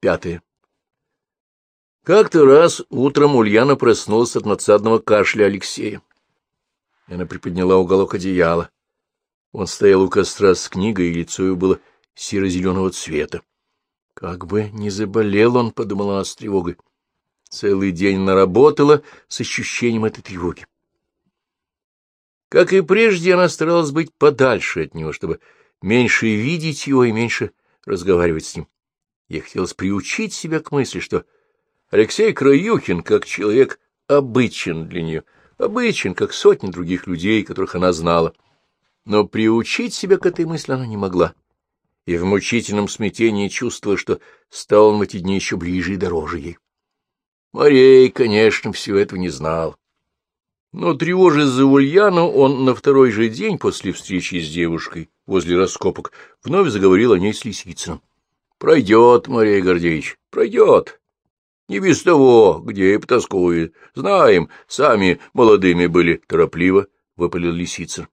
Пятое. Как-то раз утром Ульяна проснулась от надсадного кашля Алексея. Она приподняла уголок одеяла. Он стоял у костра с книгой, и лицо его было серо-зеленого цвета. Как бы не заболел он, — подумала она с тревогой. Целый день наработала с ощущением этой тревоги. Как и прежде, она старалась быть подальше от него, чтобы меньше видеть его и меньше разговаривать с ним. Ей хотелось приучить себя к мысли, что Алексей Краюхин, как человек, обычен для нее, обычен, как сотни других людей, которых она знала. Но приучить себя к этой мысли она не могла, и в мучительном смятении чувствовала, что стал он в эти дни еще ближе и дороже ей. Марей, конечно, всего этого не знал. Но, тревожась за Ульяну, он на второй же день после встречи с девушкой возле раскопок вновь заговорил о ней с Лисицыным. — Пройдет, Мария Гордеевич, пройдет. Не без того, где и потаскует. Знаем, сами молодыми были, торопливо, — выпалил Лисицын.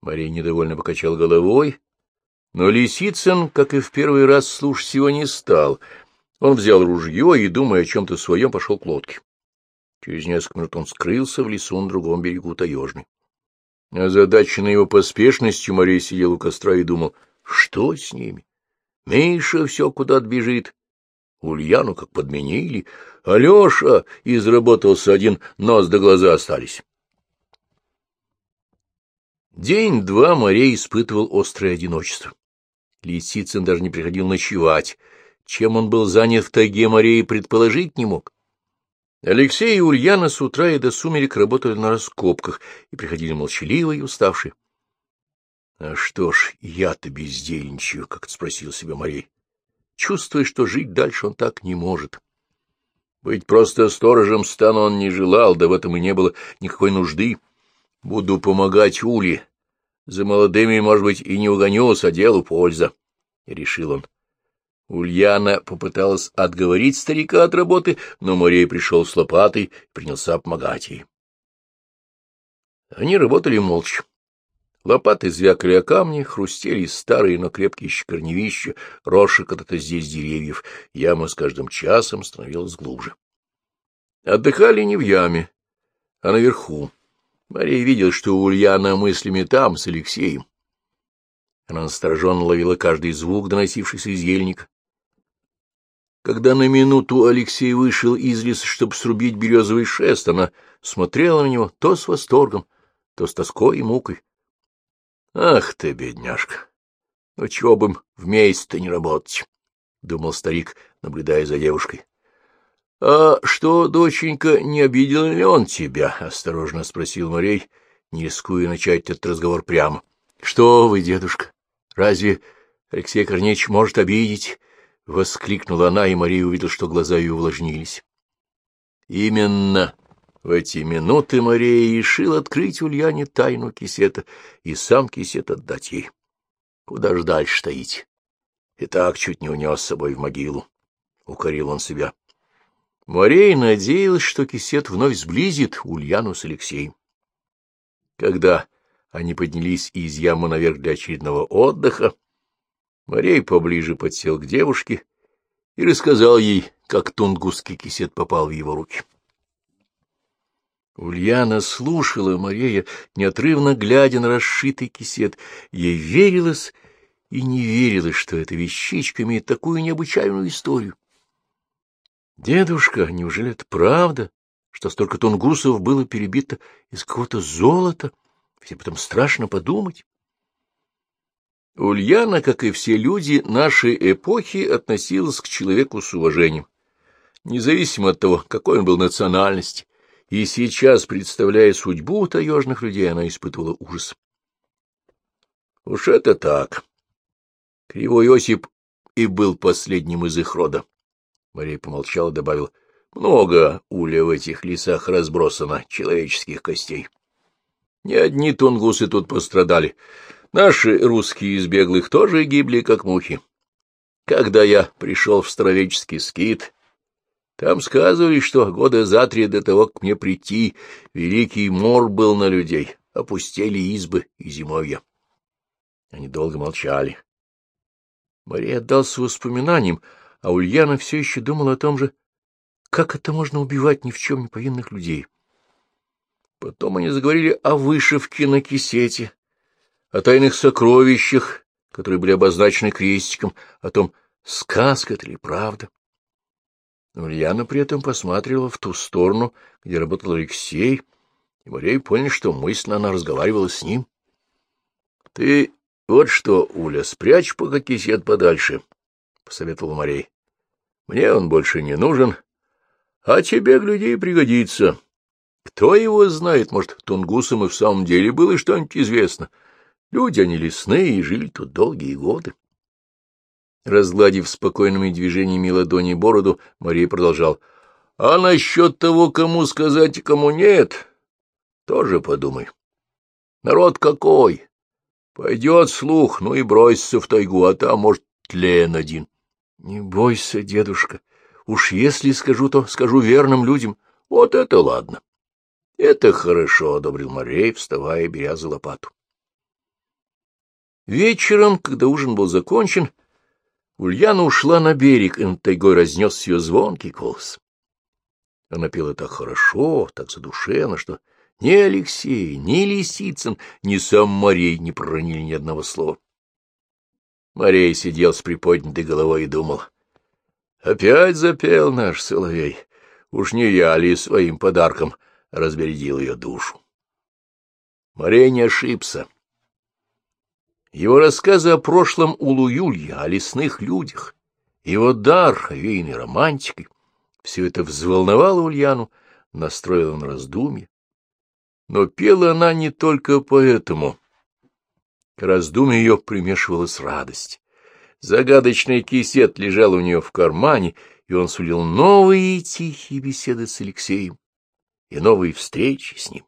Мария недовольно покачал головой, но Лисицын, как и в первый раз, слушать его не стал. Он взял ружье и, думая о чем-то своем, пошел к лодке. Через несколько минут он скрылся в лесу на другом берегу Таежной. Озадаченный его поспешностью, Мария сидел у костра и думал, что с ними? Миша все куда-то бежит. Ульяну как подменили. Алеша изработался один, нос до глаза остались. День-два Мария испытывал острое одиночество. Лисицын даже не приходил ночевать. Чем он был занят в тайге, Марии предположить не мог. Алексей и Ульяна с утра и до сумерек работали на раскопках и приходили молчаливые и уставшие. — А что ж, я-то бездельничаю, — как-то спросил себя Марей, чувствуя, что жить дальше он так не может. Быть просто сторожем стана он не желал, да в этом и не было никакой нужды. Буду помогать Уле. За молодыми, может быть, и не угонюсь, а делу польза, — решил он. Ульяна попыталась отговорить старика от работы, но Марей пришел с лопатой и принялся помогать ей. Они работали молча. Лопаты звякали о камни, хрустели старые, но крепкие еще корневища, росшие когда-то здесь деревьев. Яма с каждым часом становилась глубже. Отдыхали не в яме, а наверху. Мария видела, что Ульяна мыслями там, с Алексеем. Она настороженно ловила каждый звук, доносившийся из ельника. Когда на минуту Алексей вышел из леса, чтобы срубить березовый шест, она смотрела на него то с восторгом, то с тоской и мукой. Ах ты, бедняжка! Ну, чего бы им вместе-то не работать? — думал старик, наблюдая за девушкой. — А что, доченька, не обидел ли он тебя? — осторожно спросил Марей, не рискуя начать этот разговор прямо. — Что вы, дедушка, разве Алексей Корнеевич может обидеть? — воскликнула она, и Мария увидела, что глаза ее увлажнились. — Именно в эти минуты Мария решил открыть Ульяне тайну кисета и сам кисет отдать ей. Куда ж дальше таить? И так чуть не унес с собой в могилу. Укорил он себя. Мария надеялась, что кисет вновь сблизит Ульяну с Алексеем. Когда они поднялись из ямы наверх для очередного отдыха, Марей поближе подсел к девушке и рассказал ей, как тунгусский кисет попал в его руки. Ульяна слушала Мария, неотрывно глядя на расшитый кисет. Ей верилось и не верилось, что эта вещичка имеет такую необычайную историю. Дедушка, неужели это правда, что столько тунгусов было перебито из какого-то золота? Ведь об этом страшно подумать. Ульяна, как и все люди нашей эпохи, относилась к человеку с уважением, независимо от того, какой он был национальности и сейчас, представляя судьбу таежных людей, она испытывала ужас. Уж это так. Кривой Осип и был последним из их рода. Мария помолчала, добавил, много уля в этих лесах разбросано, человеческих костей. Не одни тунгусы тут пострадали. Наши русские из беглых тоже гибли, как мухи. Когда я пришел в старовеческий скит, там сказывали, что года за три до того, как мне прийти, великий мор был на людей, опустили избы и зимовья. Они долго молчали. Мария отдался воспоминаниям а Ульяна все еще думала о том же, как это можно убивать ни в чем не повинных людей. Потом они заговорили о вышивке на кисете, о тайных сокровищах, которые были обозначены крестиком, о том, сказка это или правда. Ульяна при этом посматривала в ту сторону, где работал Алексей, и Марей понял, что мысленно она разговаривала с ним. — Ты вот что, Уля, спрячь пока кисет подальше, — посоветовал Марей. — Мне он больше не нужен, а тебе, гляди, пригодится. Кто его знает, может, тунгусам и в самом деле было что-нибудь известно. Люди они лесные и жили тут долгие годы. Разгладив спокойными движениями ладони бороду, Мария продолжал. — А насчет того, кому сказать и кому нет, тоже подумай. Народ какой! Пойдет слух, ну и бросится в тайгу, а там, может, тлен один. — Не бойся, дедушка. Уж если скажу, то скажу верным людям. Вот это ладно. — Это хорошо, — одобрил Марей, вставая беря за лопату. Вечером, когда ужин был закончен, — Ульяна ушла на берег, и над тайгой разнес ее звонкий голос. Она пела так хорошо, так задушевно, что ни Алексей, ни Лисицын, ни сам Марей не проронили ни одного слова. Марей сидел с приподнятой головой и думал. Опять запел наш соловей. Уж не я ли своим подарком разбередил ее душу? Марей не ошибся. Его рассказы о прошлом Улу-Юлья, о лесных людях, его дар, овеянный романтикой, все это взволновало Ульяну, настроило на раздумье. Но пела она не только поэтому. К раздумью ее примешивалась радость. Загадочный кисет лежал у нее в кармане, и он сулил новые тихие беседы с Алексеем и новые встречи с ним.